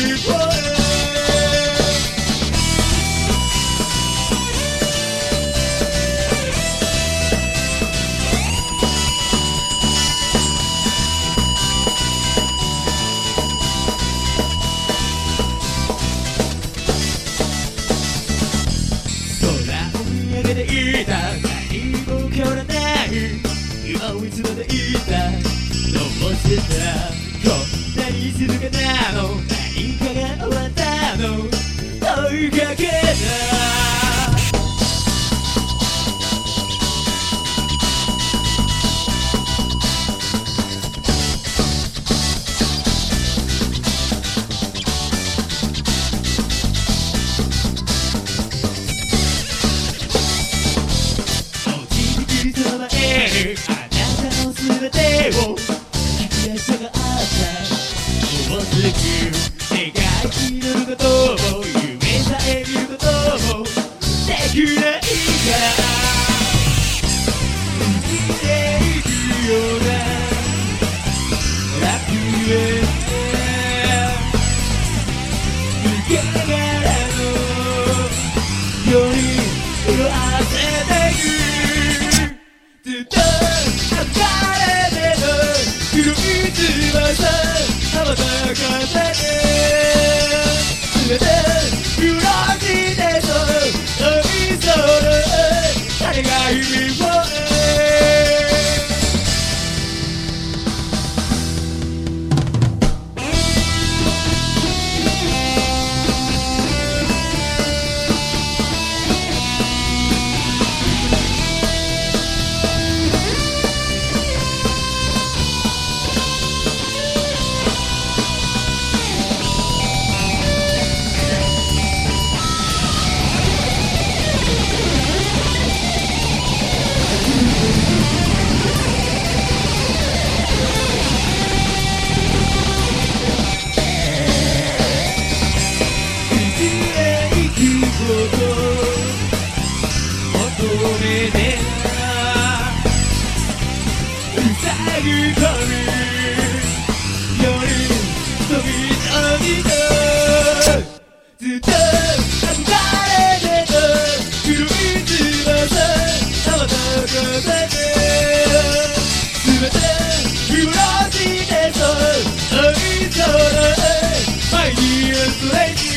People をいつまでいたどうしてたこんなに静かなの何かが終わったの問いかけた？全てを引き出したかったもうすぐ願い祈ることも夢さえ見ることもできないから生きていくような楽園抜けながらのより色あせてく Late.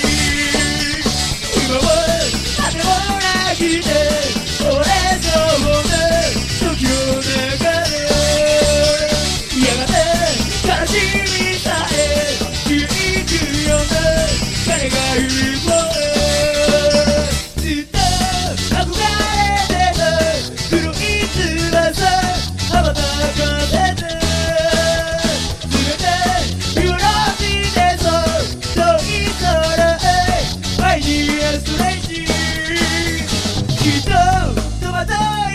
Mother